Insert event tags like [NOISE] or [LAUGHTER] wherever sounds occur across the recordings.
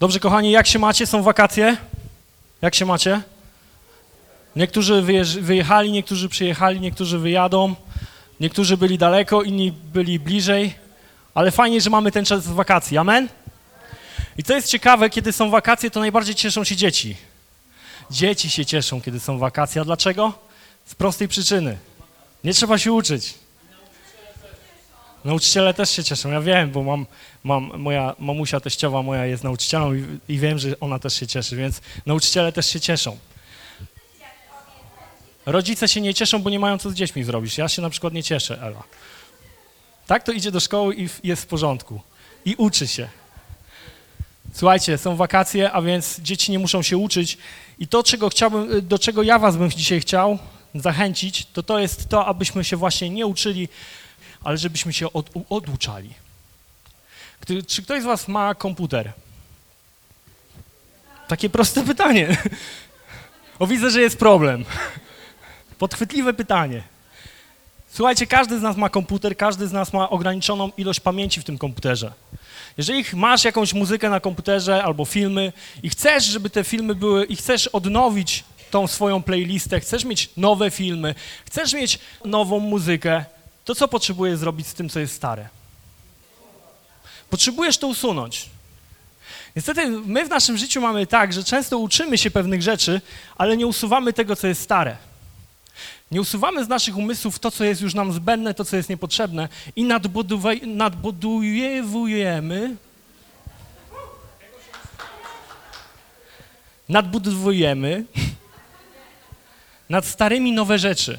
Dobrze, kochani, jak się macie? Są wakacje? Jak się macie? Niektórzy wyjechali, niektórzy przyjechali, niektórzy wyjadą, niektórzy byli daleko, inni byli bliżej, ale fajnie, że mamy ten czas wakacji. Amen? I co jest ciekawe, kiedy są wakacje, to najbardziej cieszą się dzieci. Dzieci się cieszą, kiedy są wakacje. A dlaczego? Z prostej przyczyny. Nie trzeba się uczyć. Nauczyciele też się cieszą, ja wiem, bo mam, mam moja mamusia teściowa moja jest nauczycielą i, i wiem, że ona też się cieszy, więc nauczyciele też się cieszą. Rodzice się nie cieszą, bo nie mają co z dziećmi zrobić. Ja się na przykład nie cieszę, Ela. Tak to idzie do szkoły i jest w porządku. I uczy się. Słuchajcie, są wakacje, a więc dzieci nie muszą się uczyć. I to, czego chciałbym, do czego ja was bym dzisiaj chciał zachęcić, to to jest to, abyśmy się właśnie nie uczyli, ale żebyśmy się od, oduczali. Gdy, czy ktoś z was ma komputer? Takie proste [LAUGHS] pytanie. O, widzę, że jest problem. [LAUGHS] Podchwytliwe pytanie. Słuchajcie, każdy z nas ma komputer, każdy z nas ma ograniczoną ilość pamięci w tym komputerze. Jeżeli masz jakąś muzykę na komputerze albo filmy i chcesz, żeby te filmy były, i chcesz odnowić tą swoją playlistę, chcesz mieć nowe filmy, chcesz mieć nową muzykę, to co potrzebujesz zrobić z tym, co jest stare? Potrzebujesz to usunąć. Niestety my w naszym życiu mamy tak, że często uczymy się pewnych rzeczy, ale nie usuwamy tego, co jest stare. Nie usuwamy z naszych umysłów to, co jest już nam zbędne, to, co jest niepotrzebne i nadbudujemy, nadbudowujemy [LAUGHS] nad starymi nowe rzeczy.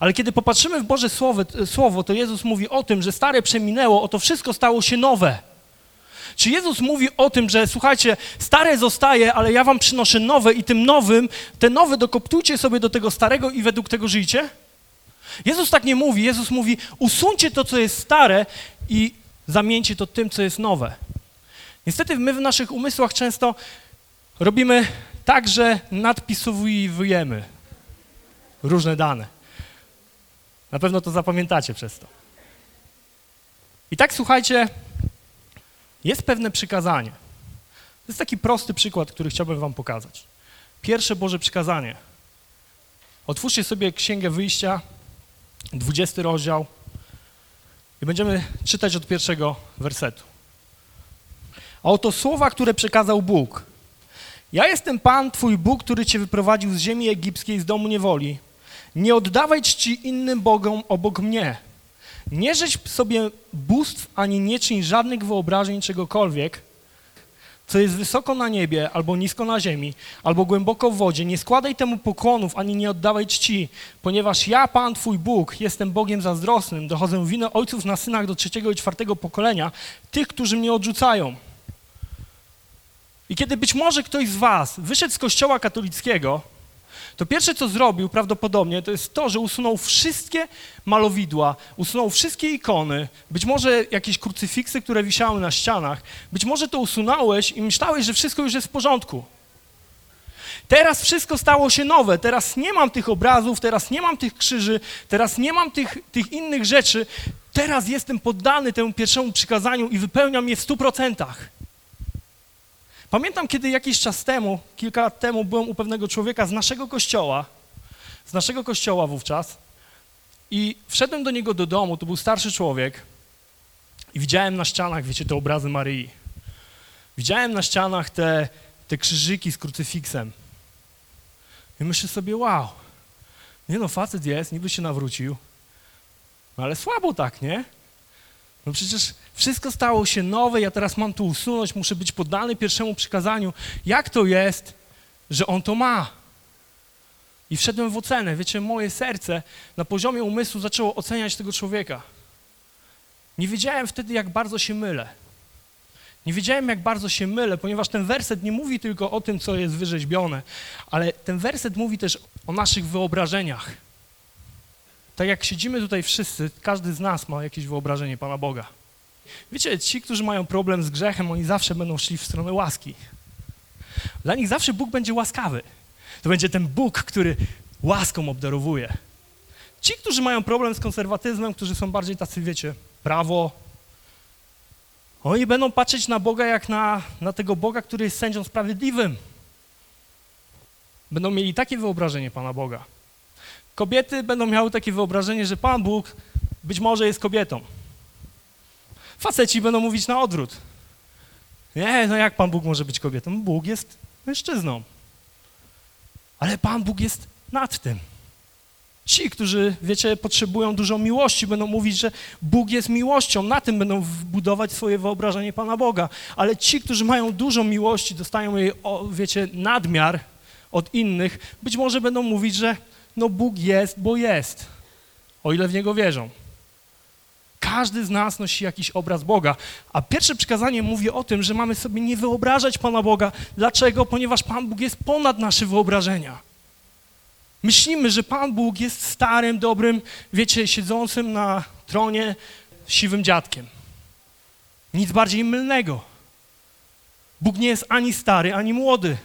Ale kiedy popatrzymy w Boże Słowo, Słowo, to Jezus mówi o tym, że stare przeminęło, oto wszystko stało się nowe. Czy Jezus mówi o tym, że słuchajcie, stare zostaje, ale ja wam przynoszę nowe i tym nowym, te nowe dokoptujcie sobie do tego starego i według tego żyjcie? Jezus tak nie mówi. Jezus mówi, usuńcie to, co jest stare i zamieńcie to tym, co jest nowe. Niestety my w naszych umysłach często robimy tak, że nadpisujemy różne dane. Na pewno to zapamiętacie przez to. I tak słuchajcie, jest pewne przykazanie. To jest taki prosty przykład, który chciałbym wam pokazać. Pierwsze Boże przykazanie. Otwórzcie sobie Księgę Wyjścia, 20 rozdział i będziemy czytać od pierwszego wersetu. A oto słowa, które przekazał Bóg. Ja jestem Pan, Twój Bóg, który Cię wyprowadził z ziemi egipskiej, z domu niewoli. Nie oddawaj czci innym bogom obok mnie. Nie rzeź sobie bóstw, ani nie czyń żadnych wyobrażeń czegokolwiek, co jest wysoko na niebie, albo nisko na ziemi, albo głęboko w wodzie. Nie składaj temu pokłonów, ani nie oddawaj czci, ponieważ ja, Pan Twój Bóg, jestem Bogiem zazdrosnym, dochodzę winę ojców na synach do trzeciego i czwartego pokolenia, tych, którzy mnie odrzucają. I kiedy być może ktoś z was wyszedł z kościoła katolickiego, to pierwsze, co zrobił prawdopodobnie, to jest to, że usunął wszystkie malowidła, usunął wszystkie ikony, być może jakieś krucyfiksy, które wisiały na ścianach. Być może to usunąłeś i myślałeś, że wszystko już jest w porządku. Teraz wszystko stało się nowe, teraz nie mam tych obrazów, teraz nie mam tych krzyży, teraz nie mam tych, tych innych rzeczy, teraz jestem poddany temu pierwszemu przykazaniu i wypełniam je w stu procentach. Pamiętam, kiedy jakiś czas temu, kilka lat temu, byłem u pewnego człowieka z naszego kościoła, z naszego kościoła wówczas, i wszedłem do niego do domu, to był starszy człowiek, i widziałem na ścianach, wiecie, te obrazy Maryi. Widziałem na ścianach te, te krzyżyki z krucyfiksem. I myślę sobie, wow, nie no, facet jest, niby się nawrócił, no ale słabo tak, nie? No przecież wszystko stało się nowe, ja teraz mam to usunąć, muszę być poddany pierwszemu przykazaniu. Jak to jest, że on to ma? I wszedłem w ocenę. Wiecie, moje serce na poziomie umysłu zaczęło oceniać tego człowieka. Nie wiedziałem wtedy, jak bardzo się mylę. Nie wiedziałem, jak bardzo się mylę, ponieważ ten werset nie mówi tylko o tym, co jest wyrzeźbione, ale ten werset mówi też o naszych wyobrażeniach. Tak jak siedzimy tutaj wszyscy, każdy z nas ma jakieś wyobrażenie Pana Boga. Wiecie, ci, którzy mają problem z grzechem, oni zawsze będą szli w stronę łaski. Dla nich zawsze Bóg będzie łaskawy. To będzie ten Bóg, który łaską obdarowuje. Ci, którzy mają problem z konserwatyzmem, którzy są bardziej tacy, wiecie, prawo, Oni będą patrzeć na Boga jak na, na tego Boga, który jest sędzią sprawiedliwym. Będą mieli takie wyobrażenie Pana Boga. Kobiety będą miały takie wyobrażenie, że Pan Bóg być może jest kobietą. Faceci będą mówić na odwrót. Nie, no jak Pan Bóg może być kobietą? Bóg jest mężczyzną. Ale Pan Bóg jest nad tym. Ci, którzy, wiecie, potrzebują dużo miłości, będą mówić, że Bóg jest miłością, na tym będą budować swoje wyobrażenie Pana Boga. Ale ci, którzy mają dużo miłości, dostają jej, wiecie, nadmiar od innych, być może będą mówić, że no Bóg jest, bo jest, o ile w Niego wierzą. Każdy z nas nosi jakiś obraz Boga, a pierwsze przykazanie mówi o tym, że mamy sobie nie wyobrażać Pana Boga. Dlaczego? Ponieważ Pan Bóg jest ponad nasze wyobrażenia. Myślimy, że Pan Bóg jest starym, dobrym, wiecie, siedzącym na tronie siwym dziadkiem. Nic bardziej mylnego. Bóg nie jest ani stary, ani młody.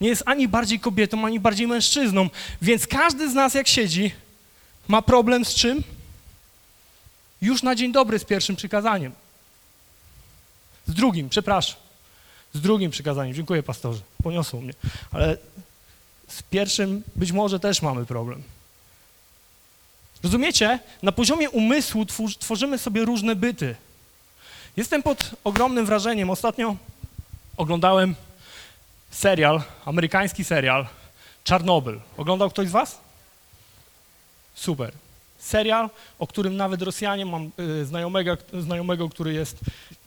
Nie jest ani bardziej kobietą, ani bardziej mężczyzną. Więc każdy z nas, jak siedzi, ma problem z czym? Już na dzień dobry z pierwszym przykazaniem. Z drugim, przepraszam. Z drugim przykazaniem. Dziękuję, pastorze. Poniosło mnie. Ale z pierwszym być może też mamy problem. Rozumiecie? Na poziomie umysłu tworzymy sobie różne byty. Jestem pod ogromnym wrażeniem. Ostatnio oglądałem serial, amerykański serial Czarnobyl. Oglądał ktoś z was? Super. Serial, o którym nawet Rosjanie, mam y, znajomego, znajomego, który jest,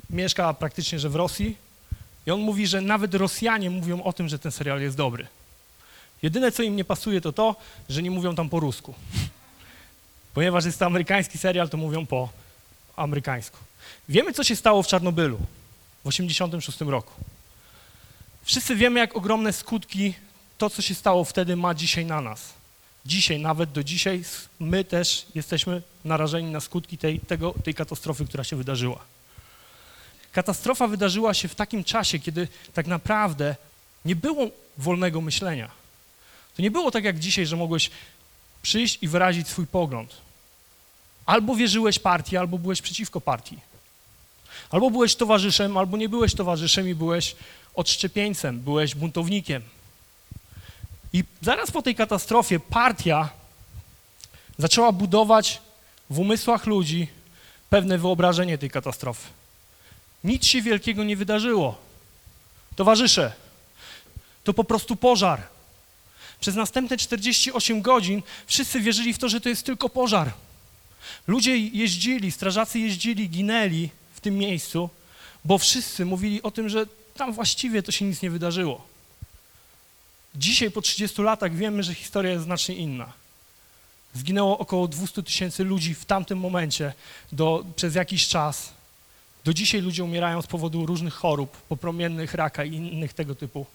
mieszka praktycznie, że w Rosji i on mówi, że nawet Rosjanie mówią o tym, że ten serial jest dobry. Jedyne, co im nie pasuje, to to, że nie mówią tam po rusku. [LAUGHS] Ponieważ jest to amerykański serial, to mówią po amerykańsku. Wiemy, co się stało w Czarnobylu w 1986 roku. Wszyscy wiemy, jak ogromne skutki to, co się stało wtedy, ma dzisiaj na nas. Dzisiaj, nawet do dzisiaj, my też jesteśmy narażeni na skutki tej, tego, tej katastrofy, która się wydarzyła. Katastrofa wydarzyła się w takim czasie, kiedy tak naprawdę nie było wolnego myślenia. To nie było tak jak dzisiaj, że mogłeś przyjść i wyrazić swój pogląd. Albo wierzyłeś partii, albo byłeś przeciwko partii. Albo byłeś towarzyszem, albo nie byłeś towarzyszem i byłeś odszczepieńcem, byłeś buntownikiem. I zaraz po tej katastrofie partia zaczęła budować w umysłach ludzi pewne wyobrażenie tej katastrofy. Nic się wielkiego nie wydarzyło. Towarzysze, to po prostu pożar. Przez następne 48 godzin wszyscy wierzyli w to, że to jest tylko pożar. Ludzie jeździli, strażacy jeździli, ginęli w tym miejscu, bo wszyscy mówili o tym, że tam właściwie to się nic nie wydarzyło. Dzisiaj po 30 latach wiemy, że historia jest znacznie inna. Zginęło około 200 tysięcy ludzi w tamtym momencie do, przez jakiś czas. Do dzisiaj ludzie umierają z powodu różnych chorób, popromiennych, raka i innych tego typu.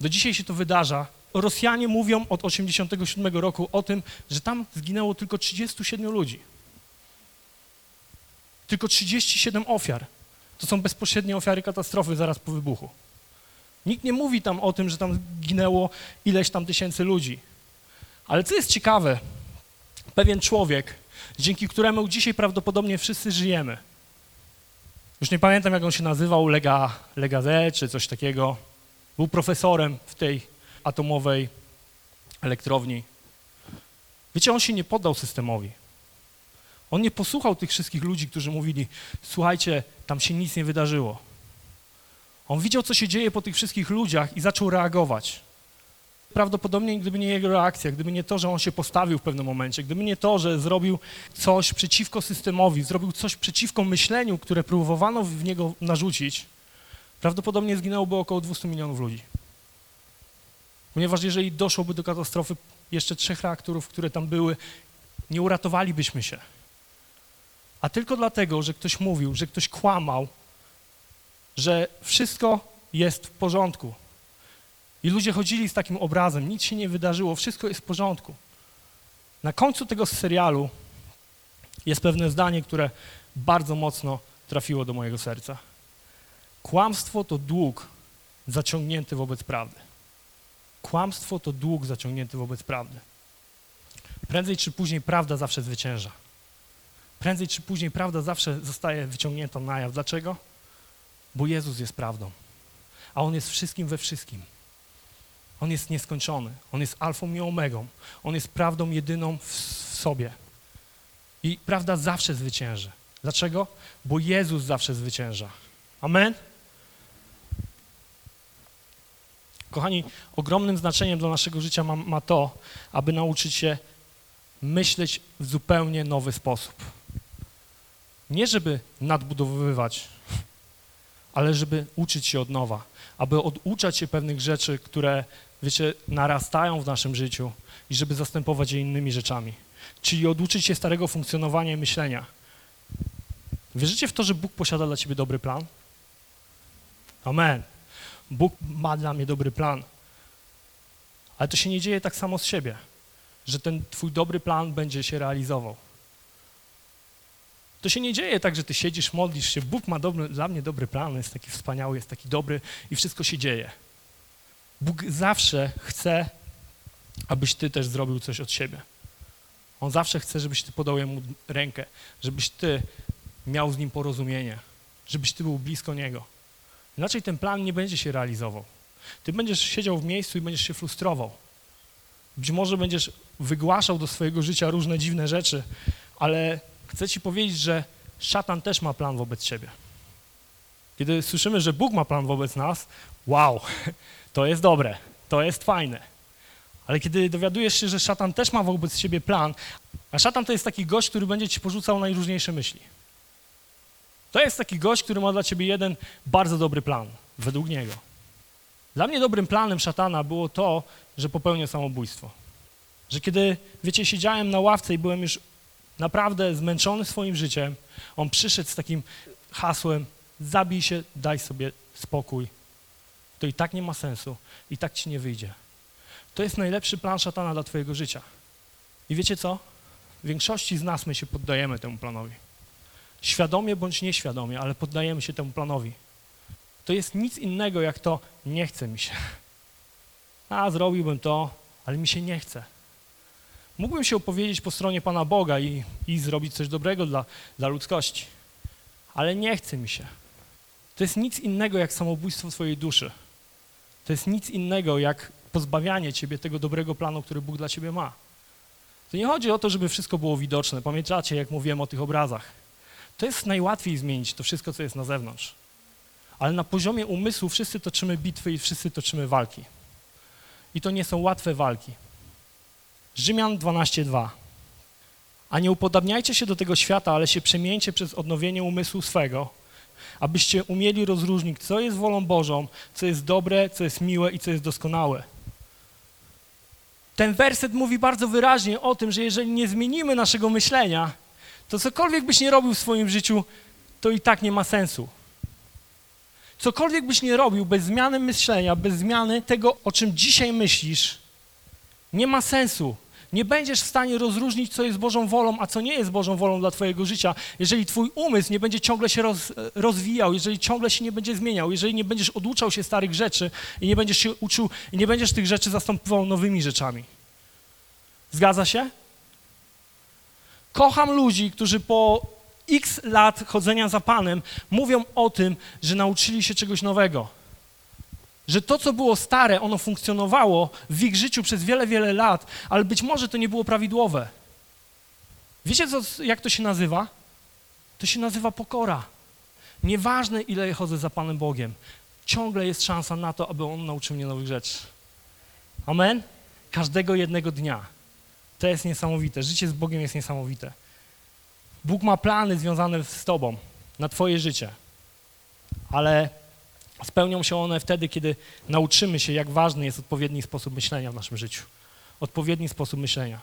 Do dzisiaj się to wydarza. Rosjanie mówią od 1987 roku o tym, że tam zginęło tylko 37 ludzi. Tylko 37 ofiar. To są bezpośrednie ofiary katastrofy zaraz po wybuchu. Nikt nie mówi tam o tym, że tam ginęło ileś tam tysięcy ludzi. Ale co jest ciekawe, pewien człowiek, dzięki któremu dzisiaj prawdopodobnie wszyscy żyjemy, już nie pamiętam jak on się nazywał, Lega, Lega Z czy coś takiego, był profesorem w tej atomowej elektrowni. Wiecie, on się nie poddał systemowi. On nie posłuchał tych wszystkich ludzi, którzy mówili, słuchajcie, tam się nic nie wydarzyło. On widział, co się dzieje po tych wszystkich ludziach i zaczął reagować. Prawdopodobnie gdyby nie jego reakcja, gdyby nie to, że on się postawił w pewnym momencie, gdyby nie to, że zrobił coś przeciwko systemowi, zrobił coś przeciwko myśleniu, które próbowano w niego narzucić, prawdopodobnie zginęłoby około 200 milionów ludzi. Ponieważ jeżeli doszłoby do katastrofy jeszcze trzech reaktorów, które tam były, nie uratowalibyśmy się. A tylko dlatego, że ktoś mówił, że ktoś kłamał, że wszystko jest w porządku. I ludzie chodzili z takim obrazem, nic się nie wydarzyło, wszystko jest w porządku. Na końcu tego serialu jest pewne zdanie, które bardzo mocno trafiło do mojego serca. Kłamstwo to dług zaciągnięty wobec prawdy. Kłamstwo to dług zaciągnięty wobec prawdy. Prędzej czy później prawda zawsze zwycięża. Prędzej czy później prawda zawsze zostaje wyciągnięta na jaw. Dlaczego? Bo Jezus jest prawdą, a On jest wszystkim we wszystkim. On jest nieskończony, On jest alfą i omegą, On jest prawdą jedyną w, sobie. I prawda zawsze zwycięży. Dlaczego? Bo Jezus zawsze zwycięża. Amen? Kochani, ogromnym znaczeniem dla naszego życia ma, ma to, aby nauczyć się myśleć w zupełnie nowy sposób. Nie żeby nadbudowywać, ale żeby uczyć się od nowa, aby oduczać się pewnych rzeczy, które, wiecie, narastają w naszym życiu i żeby zastępować je innymi rzeczami. Czyli oduczyć się starego funkcjonowania i myślenia. Wierzycie w to, że Bóg posiada dla ciebie dobry plan? Amen. Bóg ma dla mnie dobry plan. Ale to się nie dzieje tak samo z siebie, że ten twój dobry plan będzie się realizował. To się nie dzieje tak, że ty siedzisz, modlisz się, Bóg ma dobry, dla mnie dobry plan, jest taki wspaniały, jest taki dobry i wszystko się dzieje. Bóg zawsze chce, abyś ty też zrobił coś od siebie. On zawsze chce, żebyś ty podał jemu rękę, żebyś ty miał z nim porozumienie, żebyś ty był blisko niego. Inaczej ten plan nie będzie się realizował. Ty będziesz siedział w miejscu i będziesz się frustrował. Być może będziesz wygłaszał do swojego życia różne dziwne rzeczy, ale chcę ci powiedzieć, że szatan też ma plan wobec ciebie. Kiedy słyszymy, że Bóg ma plan wobec nas, wow, [LAUGHS] to jest dobre, to jest fajne. Ale kiedy dowiadujesz się, że szatan też ma wobec ciebie plan, a szatan to jest taki gość, który będzie ci porzucał najróżniejsze myśli. To jest taki gość, który ma dla ciebie jeden bardzo dobry plan, według niego. Dla mnie dobrym planem szatana było to, że popełnię samobójstwo. Że kiedy, wiecie, siedziałem na ławce i byłem już naprawdę zmęczony swoim życiem, on przyszedł z takim hasłem: zabij się, daj sobie spokój. To i tak nie ma sensu, i tak ci nie wyjdzie. To jest najlepszy plan szatana dla twojego życia. I wiecie co? W większości z nas my się poddajemy temu planowi. Świadomie bądź nieświadomie, ale poddajemy się temu planowi. To jest nic innego jak to nie chce mi się. A, zrobiłbym to, ale mi się nie chce. Mógłbym się opowiedzieć po stronie Pana Boga i, i zrobić coś dobrego dla, dla ludzkości, ale nie chce mi się. To jest nic innego jak samobójstwo Twojej duszy. To jest nic innego jak pozbawianie Ciebie tego dobrego planu, który Bóg dla Ciebie ma. To nie chodzi o to, żeby wszystko było widoczne. Pamiętacie, jak mówiłem o tych obrazach. To jest najłatwiej zmienić to wszystko, co jest na zewnątrz. Ale na poziomie umysłu wszyscy toczymy bitwy i wszyscy toczymy walki. I to nie są łatwe walki. Rzymian 12:2. A nie upodabniajcie się do tego świata, ale się przemieńcie przez odnowienie umysłu swego, abyście umieli rozróżnić, co jest wolą Bożą, co jest dobre, co jest miłe i co jest doskonałe. Ten werset mówi bardzo wyraźnie o tym, że jeżeli nie zmienimy naszego myślenia, to cokolwiek byś nie robił w swoim życiu, to i tak nie ma sensu. Cokolwiek byś nie robił bez zmiany myślenia, bez zmiany tego, o czym dzisiaj myślisz, nie ma sensu. Nie będziesz w stanie rozróżnić, co jest Bożą wolą, a co nie jest Bożą wolą dla Twojego życia, jeżeli Twój umysł nie będzie ciągle się roz, rozwijał, jeżeli ciągle się nie będzie zmieniał, jeżeli nie będziesz oduczał się starych rzeczy i nie będziesz się uczył i nie będziesz tych rzeczy zastępował nowymi rzeczami. Zgadza się? Kocham ludzi, którzy po x lat chodzenia za Panem mówią o tym, że nauczyli się czegoś nowego. Że to, co było stare, ono funkcjonowało w ich życiu przez wiele, wiele lat, ale być może to nie było prawidłowe. Wiecie, co, jak to się nazywa? To się nazywa pokora. Nieważne, ile chodzę za Panem Bogiem, ciągle jest szansa na to, aby On nauczył mnie nowych rzeczy. Amen? Każdego jednego dnia. To jest niesamowite. Życie z Bogiem jest niesamowite. Bóg ma plany związane z Tobą, na Twoje życie. Ale spełnią się one wtedy, kiedy nauczymy się, jak ważny jest odpowiedni sposób myślenia w naszym życiu. Odpowiedni sposób myślenia.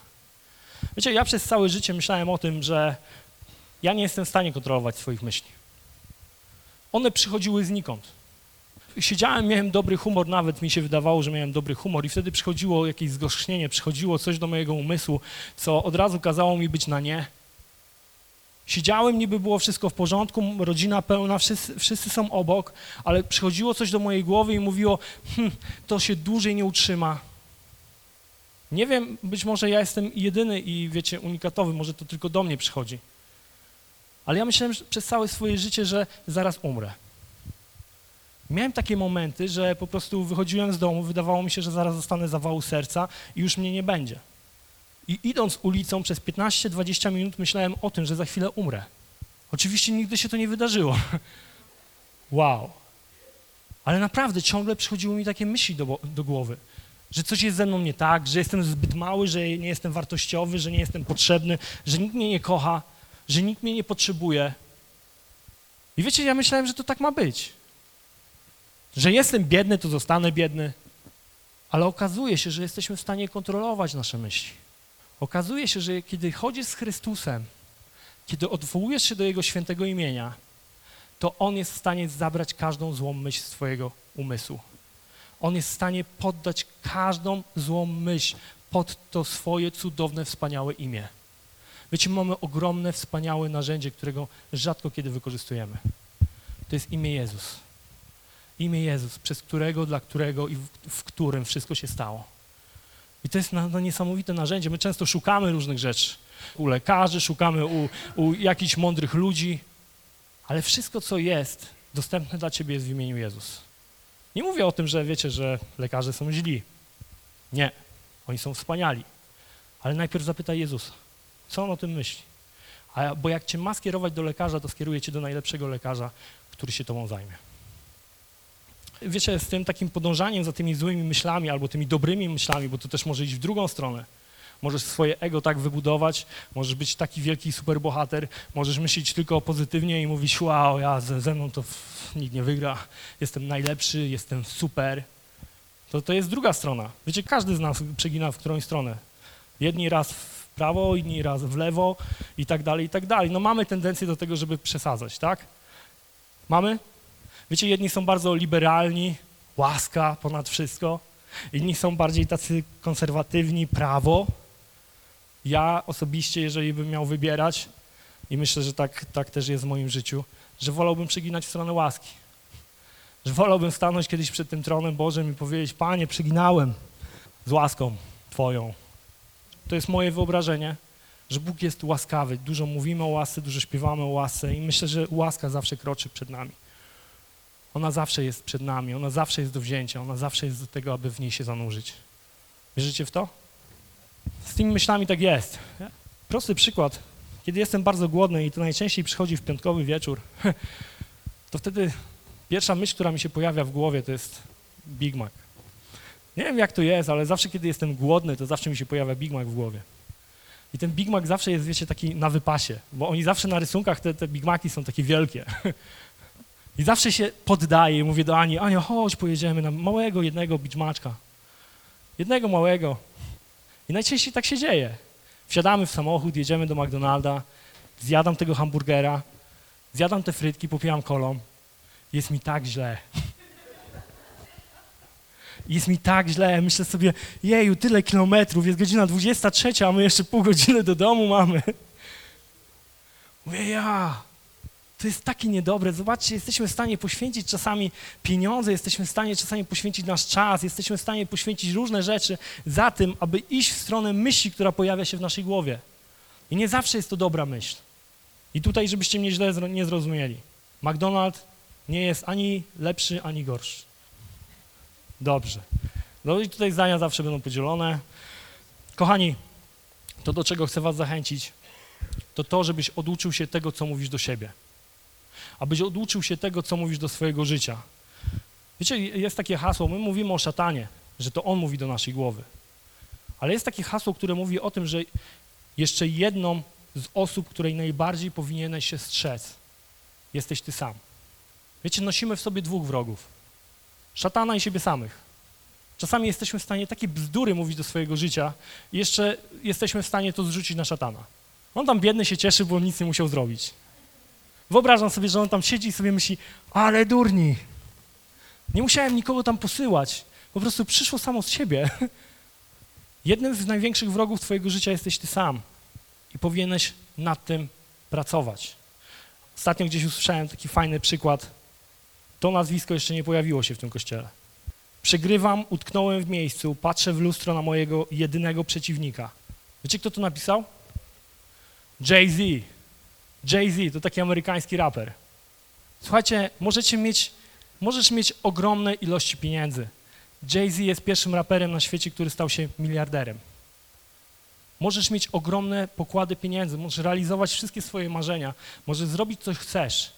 Wiecie, ja przez całe życie myślałem o tym, że ja nie jestem w stanie kontrolować swoich myśli. One przychodziły znikąd. Siedziałem, miałem dobry humor, nawet mi się wydawało, że miałem dobry humor i wtedy przychodziło jakieś zgorzknienie, przychodziło coś do mojego umysłu, co od razu kazało mi być na nie. Siedziałem, niby było wszystko w porządku, rodzina pełna, wszyscy, wszyscy są obok, ale przychodziło coś do mojej głowy i mówiło, hm, to się dłużej nie utrzyma. Nie wiem, być może ja jestem jedyny i wiecie, unikatowy, może to tylko do mnie przychodzi. Ale ja myślałem przez całe swoje życie, że zaraz umrę. Miałem takie momenty, że po prostu wychodziłem z domu, wydawało mi się, że zaraz dostanę zawału serca i już mnie nie będzie. I idąc ulicą przez 15-20 minut myślałem o tym, że za chwilę umrę. Oczywiście nigdy się to nie wydarzyło. [LAUGHS] Wow. Ale naprawdę ciągle przychodziły mi takie myśli do, do głowy, że coś jest ze mną nie tak, że jestem zbyt mały, że nie jestem wartościowy, że nie jestem potrzebny, że nikt mnie nie kocha, że nikt mnie nie potrzebuje. I wiecie, ja myślałem, że to tak ma być. Że jestem biedny, to zostanę biedny. Ale okazuje się, że jesteśmy w stanie kontrolować nasze myśli. Okazuje się, że kiedy chodzisz z Chrystusem, kiedy odwołujesz się do Jego świętego imienia, to On jest w stanie zabrać każdą złą myśl z Twojego umysłu. On jest w stanie poddać każdą złą myśl pod to swoje cudowne, wspaniałe imię. Wiecie, mamy ogromne, wspaniałe narzędzie, którego rzadko kiedy wykorzystujemy. To jest imię Jezus. Imię Jezus, przez którego, dla którego i w, w którym wszystko się stało. I to jest na, na niesamowite narzędzie. My często szukamy różnych rzeczy. U lekarzy, szukamy u, u jakichś mądrych ludzi, ale wszystko, co jest dostępne dla ciebie jest w imieniu Jezus. Nie mówię o tym, że wiecie, że lekarze są źli. Nie, oni są wspaniali. Ale najpierw zapytaj Jezusa, co on o tym myśli. A, bo jak cię ma skierować do lekarza, to skieruje cię do najlepszego lekarza, który się tobą zajmie. Wiecie, z tym takim podążaniem za tymi złymi myślami albo tymi dobrymi myślami, bo to też może iść w drugą stronę. Możesz swoje ego tak wybudować, możesz być taki wielki superbohater, możesz myśleć tylko pozytywnie i mówić, wow, ja ze, ze mną to nikt nie wygra, jestem najlepszy, jestem super. To, to jest druga strona. Wiecie, każdy z nas przegina w którąś stronę. Jedni raz w prawo, inni raz w lewo i tak dalej, i tak dalej. No mamy tendencję do tego, żeby przesadzać, tak? Mamy? Wiecie, jedni są bardzo liberalni, łaska ponad wszystko, inni są bardziej tacy konserwatywni, prawo. Ja osobiście, jeżeli bym miał wybierać, i myślę, że tak, tak też jest w moim życiu, że wolałbym przeginać w stronę łaski. Że wolałbym stanąć kiedyś przed tym tronem Bożym i powiedzieć, Panie, przeginałem z łaską Twoją. To jest moje wyobrażenie, że Bóg jest łaskawy. Dużo mówimy o łasce, dużo śpiewamy o łasce i myślę, że łaska zawsze kroczy przed nami. Ona zawsze jest przed nami, ona zawsze jest do wzięcia, ona zawsze jest do tego, aby w niej się zanurzyć. Wierzycie w to? Z tymi myślami tak jest. Prosty przykład. Kiedy jestem bardzo głodny i to najczęściej przychodzi w piątkowy wieczór, [LAUGHS] to wtedy pierwsza myśl, która mi się pojawia w głowie, to jest Big Mac. Nie wiem, jak to jest, ale zawsze, kiedy jestem głodny, to zawsze mi się pojawia Big Mac w głowie. I ten Big Mac zawsze jest, wiecie, taki na wypasie, bo oni zawsze na rysunkach, te, te Big Maci są takie wielkie. [LAUGHS] I zawsze się poddaję i mówię do Ani, Ania, chodź, pojedziemy na małego jednego Big Macka. Jednego małego. I najczęściej tak się dzieje. Wsiadamy w samochód, jedziemy do McDonalda, zjadam tego hamburgera, zjadam te frytki, popijam kolą. Jest mi tak źle. Jest mi tak źle. Myślę sobie, jeju, tyle kilometrów, jest godzina 23, a my jeszcze pół godziny do domu mamy. Mówię, ja, to jest takie niedobre. Zobaczcie, jesteśmy w stanie poświęcić czasami pieniądze, jesteśmy w stanie czasami poświęcić nasz czas, jesteśmy w stanie poświęcić różne rzeczy za tym, aby iść w stronę myśli, która pojawia się w naszej głowie. I nie zawsze jest to dobra myśl. I tutaj, żebyście mnie źle nie zrozumieli. McDonald's nie jest ani lepszy, ani gorszy. Dobrze. No i tutaj zdania zawsze będą podzielone. Kochani, to do czego chcę was zachęcić, to to, żebyś oduczył się tego, co mówisz do siebie abyś oduczył się tego, co mówisz do swojego życia. Wiecie, jest takie hasło, my mówimy o szatanie, że to on mówi do naszej głowy. Ale jest takie hasło, które mówi o tym, że jeszcze jedną z osób, której najbardziej powinieneś się strzec, jesteś ty sam. Wiecie, nosimy w sobie dwóch wrogów. Szatana i siebie samych. Czasami jesteśmy w stanie takie bzdury mówić do swojego życia i jeszcze jesteśmy w stanie to zrzucić na szatana. On tam biedny się cieszy, bo nic nie musiał zrobić. Wyobrażam sobie, że on tam siedzi i sobie myśli, ale durni. Nie musiałem nikogo tam posyłać. Po prostu przyszło samo z siebie. [LAUGHS] Jednym z największych wrogów twojego życia jesteś ty sam. I powinieneś nad tym pracować. Ostatnio gdzieś usłyszałem taki fajny przykład. To nazwisko jeszcze nie pojawiło się w tym kościele. Przegrywam, utknąłem w miejscu, patrzę w lustro na mojego jedynego przeciwnika. Wiecie, kto to napisał? Jay-Z. Jay-Z to taki amerykański raper. Słuchajcie, możecie mieć Możesz mieć ogromne ilości pieniędzy. Jay-Z jest pierwszym raperem na świecie, który stał się miliarderem. Możesz mieć ogromne pokłady pieniędzy, możesz realizować wszystkie swoje marzenia, możesz zrobić co chcesz,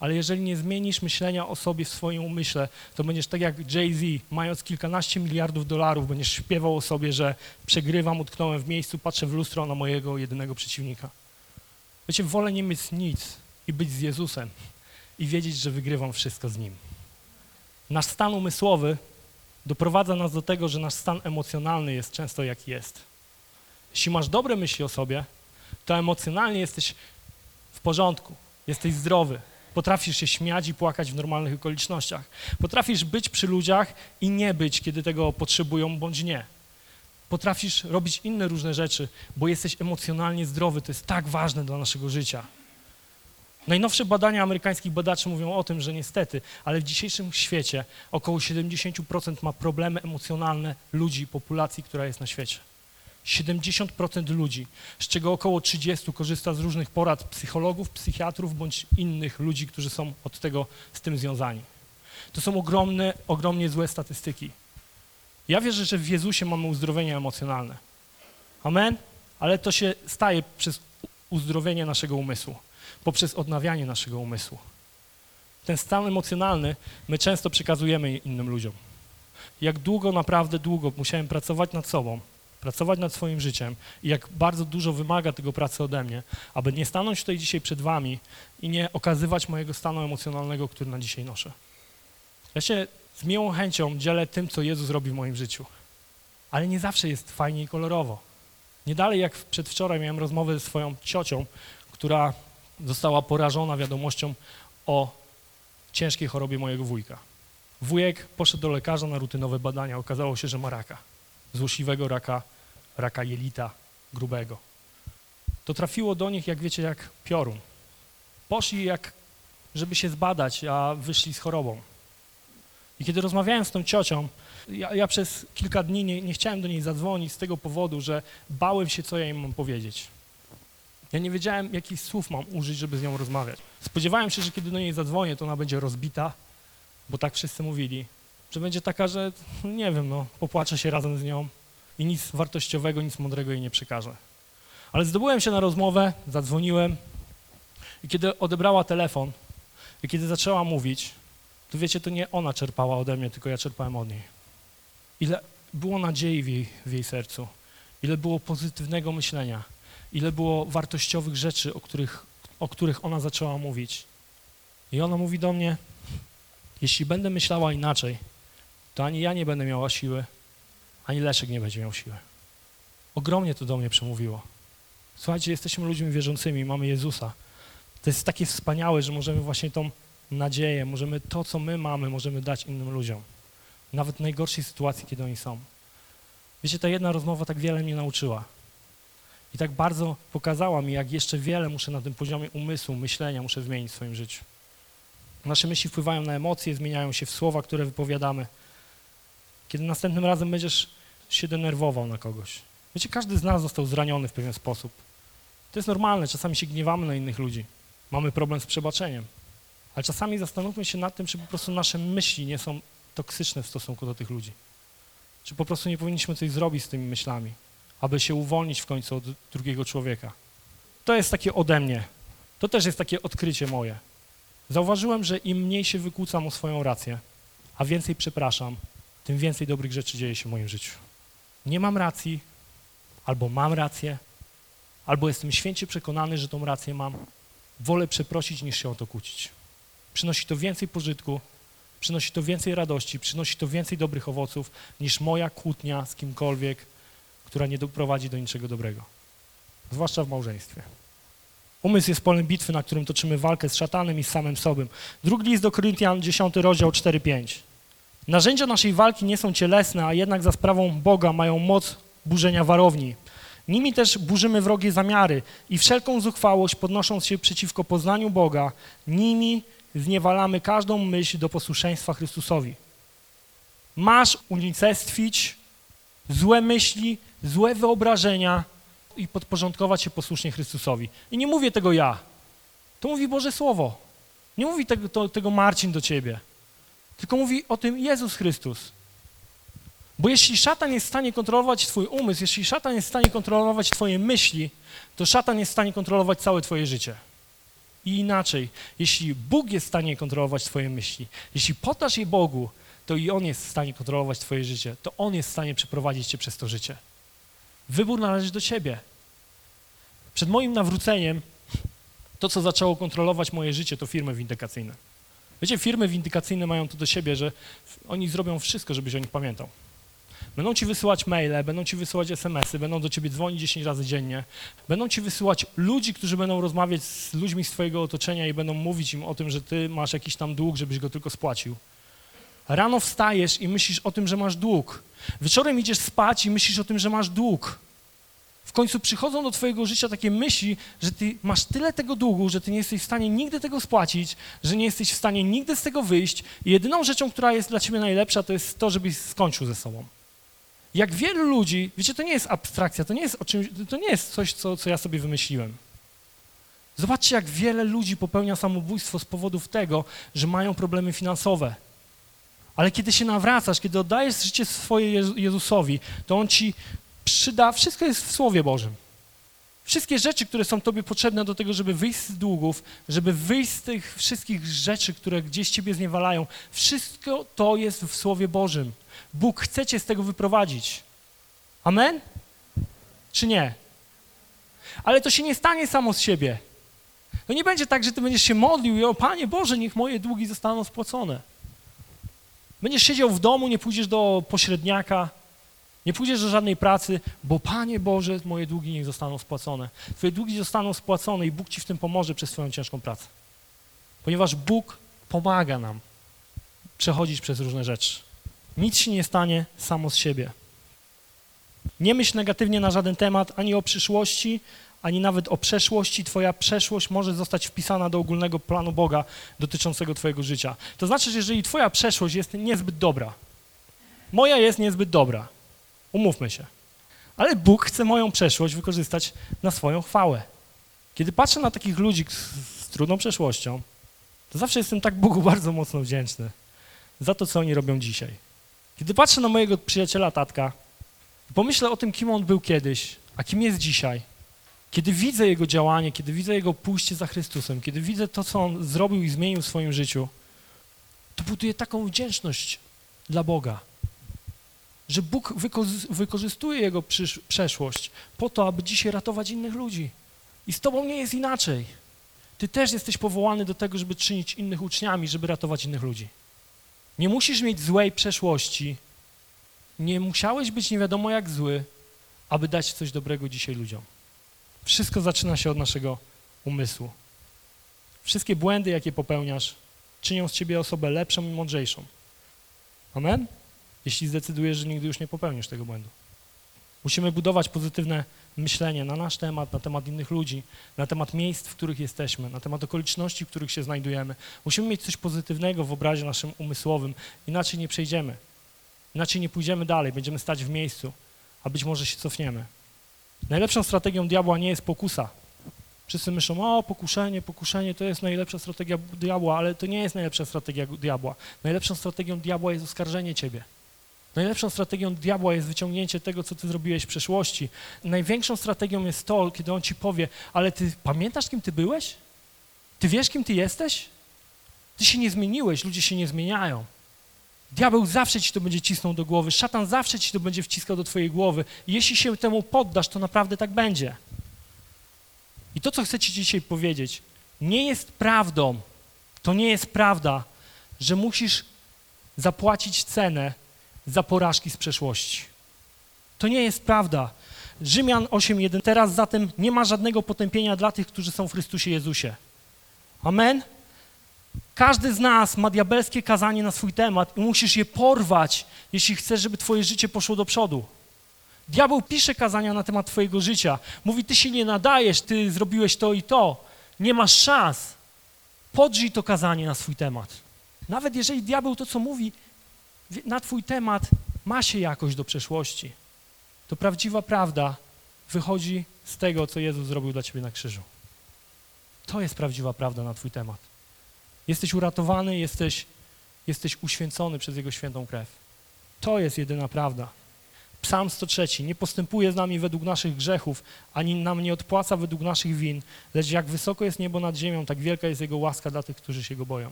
ale jeżeli nie zmienisz myślenia o sobie w swoim umyśle, to będziesz tak jak Jay-Z, mając kilkanaście miliardów dolarów, będziesz śpiewał o sobie, że przegrywam, utknąłem w miejscu, patrzę w lustro na mojego jedynego przeciwnika. Wiecie, wolę nie mieć nic i być z Jezusem i wiedzieć, że wygrywam wszystko z Nim. Nasz stan umysłowy doprowadza nas do tego, że nasz stan emocjonalny jest często jaki jest. Jeśli masz dobre myśli o sobie, to emocjonalnie jesteś w porządku, jesteś zdrowy, potrafisz się śmiać i płakać w normalnych okolicznościach. Potrafisz być przy ludziach i nie być, kiedy tego potrzebują bądź nie. Potrafisz robić inne różne rzeczy, bo jesteś emocjonalnie zdrowy. To jest tak ważne dla naszego życia. Najnowsze badania amerykańskich badaczy mówią o tym, że niestety, ale w dzisiejszym świecie około 70% ma problemy emocjonalne ludzi, populacji, która jest na świecie. 70% ludzi, z czego około 30 korzysta z różnych porad psychologów, psychiatrów bądź innych ludzi, którzy są od tego z tym związani. To są ogromne, ogromnie złe statystyki. Ja wierzę, że w Jezusie mamy uzdrowienie emocjonalne. Amen? Ale to się staje przez uzdrowienie naszego umysłu, poprzez odnawianie naszego umysłu. Ten stan emocjonalny my często przekazujemy innym ludziom. Jak długo, naprawdę długo musiałem pracować nad sobą, pracować nad swoim życiem i jak bardzo dużo wymaga tego pracy ode mnie, aby nie stanąć tutaj dzisiaj przed wami i nie okazywać mojego stanu emocjonalnego, który na dzisiaj noszę. Ja się z miłą chęcią dzielę tym, co Jezus robi w moim życiu, ale nie zawsze jest fajnie i kolorowo. Nie dalej jak przedwczoraj miałem rozmowę ze swoją ciocią, która została porażona wiadomością o ciężkiej chorobie mojego wujka. Wujek poszedł do lekarza na rutynowe badania, okazało się, że ma raka złośliwego raka, raka jelita grubego. To trafiło do nich, jak wiecie, jak piorun. Poszli jak, żeby się zbadać, a wyszli z chorobą. I kiedy rozmawiałem z tą ciocią, ja, ja przez kilka dni nie, nie chciałem do niej zadzwonić z tego powodu, że bałem się, co ja im mam powiedzieć. Ja nie wiedziałem, jakich słów mam użyć, żeby z nią rozmawiać. Spodziewałem się, że kiedy do niej zadzwonię, to ona będzie rozbita, bo tak wszyscy mówili, że będzie taka, że nie wiem, no, popłaczę się razem z nią i nic wartościowego, nic mądrego jej nie przekażę. Ale zdobyłem się na rozmowę, zadzwoniłem i kiedy odebrała telefon i kiedy zaczęła mówić, to wiecie, to nie ona czerpała ode mnie, tylko ja czerpałem od niej. Ile było nadziei w jej, w jej sercu, ile było pozytywnego myślenia, ile było wartościowych rzeczy, o których, o których ona zaczęła mówić. I ona mówi do mnie, jeśli będę myślała inaczej, to ani ja nie będę miała siły, ani Leszek nie będzie miał siły. Ogromnie to do mnie przemówiło. Słuchajcie, jesteśmy ludźmi wierzącymi, mamy Jezusa. To jest takie wspaniałe, że możemy właśnie tą nadzieję, możemy to, co my mamy, możemy dać innym ludziom. Nawet w najgorszej sytuacji, kiedy oni są. Wiecie, ta jedna rozmowa tak wiele mnie nauczyła. I tak bardzo pokazała mi, jak jeszcze wiele muszę na tym poziomie umysłu, myślenia muszę zmienić w swoim życiu. Nasze myśli wpływają na emocje, zmieniają się w słowa, które wypowiadamy kiedy następnym razem będziesz się denerwował na kogoś. Wiecie, każdy z nas został zraniony w pewien sposób. To jest normalne, czasami się gniewamy na innych ludzi. Mamy problem z przebaczeniem. Ale czasami zastanówmy się nad tym, czy po prostu nasze myśli nie są toksyczne w stosunku do tych ludzi. Czy po prostu nie powinniśmy coś zrobić z tymi myślami, aby się uwolnić w końcu od drugiego człowieka. To jest takie ode mnie. To też jest takie odkrycie moje. Zauważyłem, że im mniej się wykłócam o swoją rację, a więcej przepraszam, tym więcej dobrych rzeczy dzieje się w moim życiu. Nie mam racji, albo mam rację, albo jestem święcie przekonany, że tą rację mam. Wolę przeprosić, niż się o to kłócić. Przynosi to więcej pożytku, przynosi to więcej radości, przynosi to więcej dobrych owoców, niż moja kłótnia z kimkolwiek, która nie doprowadzi do niczego dobrego. Zwłaszcza w małżeństwie. Umysł jest polem bitwy, na którym toczymy walkę z szatanem i z samym sobą. Drugi list do Koryntian, 10 rozdział 4-5. Narzędzia naszej walki nie są cielesne, a jednak za sprawą Boga mają moc burzenia warowni. Nimi też burzymy wrogie zamiary i wszelką zuchwałość podnosząc się przeciwko poznaniu Boga, nimi zniewalamy każdą myśl do posłuszeństwa Chrystusowi. Masz unicestwić złe myśli, złe wyobrażenia i podporządkować się posłusznie Chrystusowi. I nie mówię tego ja. To mówi Boże Słowo. Nie mówi tego, to, tego Marcin do ciebie. tylko mówi o tym Jezus Chrystus. Bo jeśli szatan jest w stanie kontrolować twój umysł, jeśli szatan jest w stanie kontrolować twoje myśli, to szatan jest w stanie kontrolować całe twoje życie. I inaczej, jeśli Bóg jest w stanie kontrolować twoje myśli, jeśli podasz je Bogu, to i On jest w stanie kontrolować twoje życie, to On jest w stanie przeprowadzić cię przez to życie. Wybór należy do ciebie. Przed moim nawróceniem to, co zaczęło kontrolować moje życie, to firmy windykacyjne. Wiecie, firmy windykacyjne mają to do siebie, że oni zrobią wszystko, żebyś o nich pamiętał. Będą ci wysyłać maile, będą ci wysyłać SMS-y, będą do ciebie dzwonić 10 razy dziennie, będą ci wysyłać ludzi, którzy będą rozmawiać z ludźmi z twojego otoczenia i będą mówić im o tym, że ty masz jakiś tam dług, żebyś go tylko spłacił. Rano wstajesz i myślisz o tym, że masz dług. Wieczorem idziesz spać i myślisz o tym, że masz dług. W końcu przychodzą do twojego życia takie myśli, że ty masz tyle tego długu, że ty nie jesteś w stanie nigdy tego spłacić, że nie jesteś w stanie nigdy z tego wyjść i jedyną rzeczą, która jest dla ciebie najlepsza, to jest to, żebyś skończył ze sobą. Jak wielu ludzi, wiecie, to nie jest abstrakcja, to nie jest, czymś, to nie jest coś, co, co ja sobie wymyśliłem. Zobaczcie, jak wiele ludzi popełnia samobójstwo z powodów tego, że mają problemy finansowe. Ale kiedy się nawracasz, kiedy oddajesz życie swoje Jezu- Jezusowi, to On ci przyda, wszystko jest w Słowie Bożym. Wszystkie rzeczy, które są Tobie potrzebne do tego, żeby wyjść z długów, żeby wyjść z tych wszystkich rzeczy, które gdzieś Ciebie zniewalają, wszystko to jest w Słowie Bożym. Bóg chce Cię z tego wyprowadzić. Amen? Czy nie? Ale to się nie stanie samo z siebie. To nie będzie tak, że Ty będziesz się modlił i o Panie Boże, niech moje długi zostaną spłacone. Będziesz siedział w domu, nie pójdziesz do pośredniaka, nie pójdziesz do żadnej pracy, bo Panie Boże, moje długi niech zostaną spłacone. Twoje długi zostaną spłacone i Bóg Ci w tym pomoże przez Twoją ciężką pracę. Ponieważ Bóg pomaga nam przechodzić przez różne rzeczy. Nic się nie stanie samo z siebie. Nie myśl negatywnie na żaden temat, ani o przyszłości, ani nawet o przeszłości. Twoja przeszłość może zostać wpisana do ogólnego planu Boga dotyczącego Twojego życia. To znaczy, że jeżeli Twoja przeszłość jest niezbyt dobra, moja jest niezbyt dobra, umówmy się, ale Bóg chce moją przeszłość wykorzystać na swoją chwałę. Kiedy patrzę na takich ludzi z, z trudną przeszłością, to zawsze jestem tak Bogu bardzo mocno wdzięczny za to, co oni robią dzisiaj. Kiedy patrzę na mojego przyjaciela tatka, pomyślę o tym, kim on był kiedyś, a kim jest dzisiaj. Kiedy widzę jego działanie, kiedy widzę jego pójście za Chrystusem, kiedy widzę to, co on zrobił i zmienił w swoim życiu, to buduje taką wdzięczność dla Boga, że Bóg wykorzy- wykorzystuje jego przeszłość po to, aby dzisiaj ratować innych ludzi. I z tobą nie jest inaczej. Ty też jesteś powołany do tego, żeby czynić innych uczniami, żeby ratować innych ludzi. Nie musisz mieć złej przeszłości, nie musiałeś być nie wiadomo jak zły, aby dać coś dobrego dzisiaj ludziom. Wszystko zaczyna się od naszego umysłu. Wszystkie błędy, jakie popełniasz, czynią z ciebie osobę lepszą i mądrzejszą. Amen? Jeśli zdecydujesz, że nigdy już nie popełnisz tego błędu. Musimy budować pozytywne myślenie na nasz temat, na temat innych ludzi, na temat miejsc, w których jesteśmy, na temat okoliczności, w których się znajdujemy. Musimy mieć coś pozytywnego w obrazie naszym umysłowym, inaczej nie przejdziemy. Inaczej nie pójdziemy dalej, będziemy stać w miejscu, a być może się cofniemy. Najlepszą strategią diabła nie jest pokusa. Wszyscy myślą, o pokuszenie, pokuszenie to jest najlepsza strategia diabła, ale to nie jest najlepsza strategia diabła. Najlepszą strategią diabła jest oskarżenie ciebie. Najlepszą strategią diabła jest wyciągnięcie tego, co ty zrobiłeś w przeszłości. Największą strategią jest to, kiedy on ci powie, ale ty pamiętasz, kim ty byłeś? Ty wiesz, kim ty jesteś? Ty się nie zmieniłeś, ludzie się nie zmieniają. Diabeł zawsze ci to będzie cisnął do głowy, szatan zawsze ci to będzie wciskał do twojej głowy. I jeśli się temu poddasz, to naprawdę tak będzie. I to, co chcę ci dzisiaj powiedzieć, nie jest prawdą, to nie jest prawda, że musisz zapłacić cenę za porażki z przeszłości. To nie jest prawda. Rzymian 8.1. Teraz zatem nie ma żadnego potępienia dla tych, którzy są w Chrystusie Jezusie. Amen? Każdy z nas ma diabelskie kazanie na swój temat i musisz je porwać, jeśli chcesz, żeby twoje życie poszło do przodu. Diabeł pisze kazania na temat twojego życia. Mówi, ty się nie nadajesz, ty zrobiłeś to i to. Nie masz szans. Podrzyj to kazanie na swój temat. Nawet jeżeli diabeł to, co mówi na twój temat, ma się jakoś do przeszłości, to prawdziwa prawda wychodzi z tego, co Jezus zrobił dla ciebie na krzyżu. To jest prawdziwa prawda na twój temat. Jesteś uratowany, jesteś jesteś uświęcony przez Jego świętą krew. To jest jedyna prawda. Psalm 103. Nie postępuje z nami według naszych grzechów, ani nam nie odpłaca według naszych win, lecz jak wysoko jest niebo nad ziemią, tak wielka jest Jego łaska dla tych, którzy się Go boją.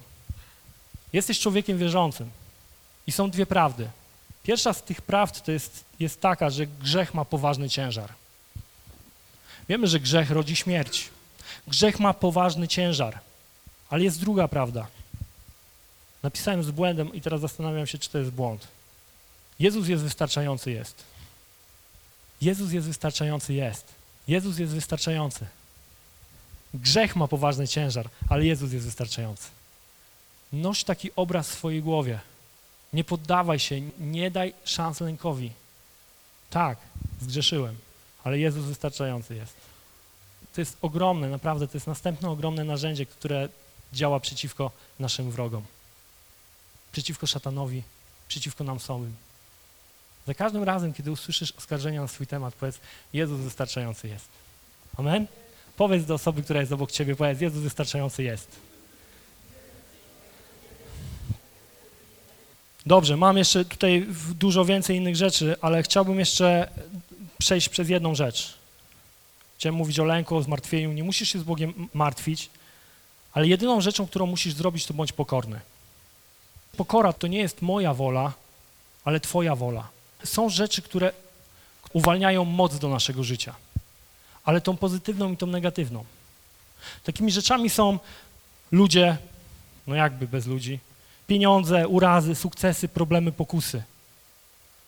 Jesteś człowiekiem wierzącym i są dwie prawdy. Pierwsza z tych prawd to jest, jest taka, że grzech ma poważny ciężar. Wiemy, że grzech rodzi śmierć. Grzech ma poważny ciężar, ale jest druga prawda. Napisałem z błędem i teraz zastanawiam się, czy to jest błąd. Jezus jest wystarczający, jest. Jezus jest wystarczający, jest. Jezus jest wystarczający. Grzech ma poważny ciężar, ale Jezus jest wystarczający. Noś taki obraz w swojej głowie. Nie poddawaj się, nie daj szans lękowi. Tak, zgrzeszyłem, ale Jezus wystarczający jest. To jest ogromne, naprawdę, to jest następne ogromne narzędzie, które działa przeciwko naszym wrogom. Przeciwko szatanowi, przeciwko nam samym. Za każdym razem, kiedy usłyszysz oskarżenia na swój temat, powiedz, Jezus wystarczający jest. Amen? Powiedz do osoby, która jest obok ciebie, powiedz, Jezus wystarczający jest. Dobrze, mam jeszcze tutaj dużo więcej innych rzeczy, ale chciałbym jeszcze przejść przez jedną rzecz. Chciałem mówić o lęku, o zmartwieniu. Nie musisz się z Bogiem martwić, ale jedyną rzeczą, którą musisz zrobić, to bądź pokorny. Pokora to nie jest moja wola, ale Twoja wola. Są rzeczy, które uwalniają moc do naszego życia, ale tą pozytywną i tą negatywną. Takimi rzeczami są ludzie, no jakby bez ludzi, pieniądze, urazy, sukcesy, problemy, pokusy.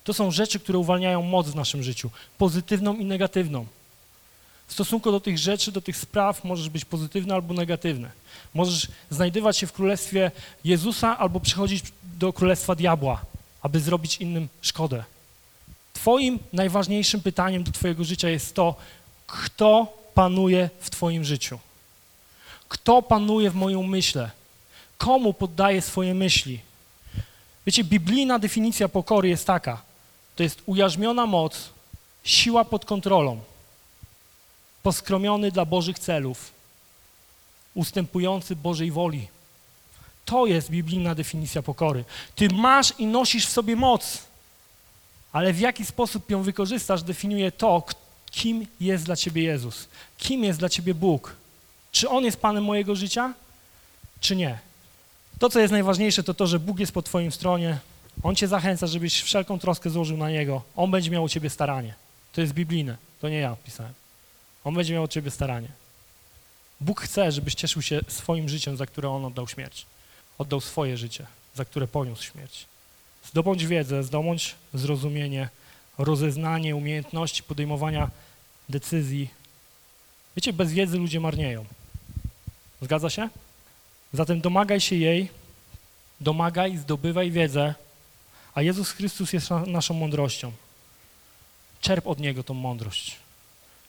To są rzeczy, które uwalniają moc w naszym życiu, pozytywną i negatywną. W stosunku do tych rzeczy, do tych spraw możesz być pozytywny albo negatywny. Możesz znajdywać się w królestwie Jezusa albo przychodzić do królestwa diabła, aby zrobić innym szkodę. Twoim najważniejszym pytaniem do Twojego życia jest to, kto panuje w Twoim życiu? Kto panuje w moim umyśle? Komu poddaję swoje myśli? Wiecie, biblijna definicja pokory jest taka. To jest ujarzmiona moc, siła pod kontrolą, poskromiony dla Bożych celów, ustępujący Bożej woli. To jest biblijna definicja pokory. Ty masz i nosisz w sobie moc, ale w jaki sposób ją wykorzystasz, definiuje to, kim jest dla ciebie Jezus, kim jest dla ciebie Bóg. Czy On jest Panem mojego życia, czy nie? To, co jest najważniejsze, to to, że Bóg jest po twoim stronie. On cię zachęca, żebyś wszelką troskę złożył na Niego. On będzie miał u ciebie staranie. To jest biblijne, to nie ja pisałem. On będzie miał u ciebie staranie. Bóg chce, żebyś cieszył się swoim życiem, za które On oddał śmierć. Oddał swoje życie, za które poniósł śmierć. Zdobądź wiedzę, zdobądź zrozumienie, rozeznanie, umiejętności podejmowania decyzji. Wiecie, bez wiedzy ludzie marnieją. Zgadza się? Zatem domagaj się jej, domagaj, zdobywaj wiedzę, a Jezus Chrystus jest na- naszą mądrością. Czerp od Niego tą mądrość.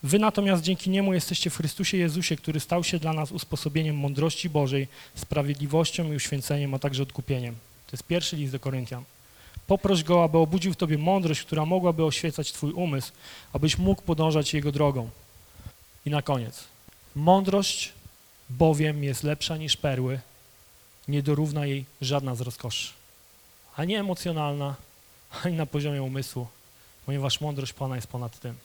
Wy natomiast dzięki Niemu jesteście w Chrystusie Jezusie, który stał się dla nas usposobieniem mądrości Bożej, sprawiedliwością i uświęceniem, a także odkupieniem. To jest pierwszy list do Koryntian. Poproś Go, aby obudził w Tobie mądrość, która mogłaby oświecać Twój umysł, abyś mógł podążać Jego drogą. I na koniec. Mądrość bowiem jest lepsza niż perły, nie dorówna jej żadna z rozkoszy. Ani emocjonalna, ani na poziomie umysłu, ponieważ mądrość Pana jest ponad tym.